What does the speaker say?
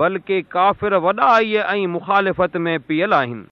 بلکہ کافر وڈائی مخالفت میں پیل ہیں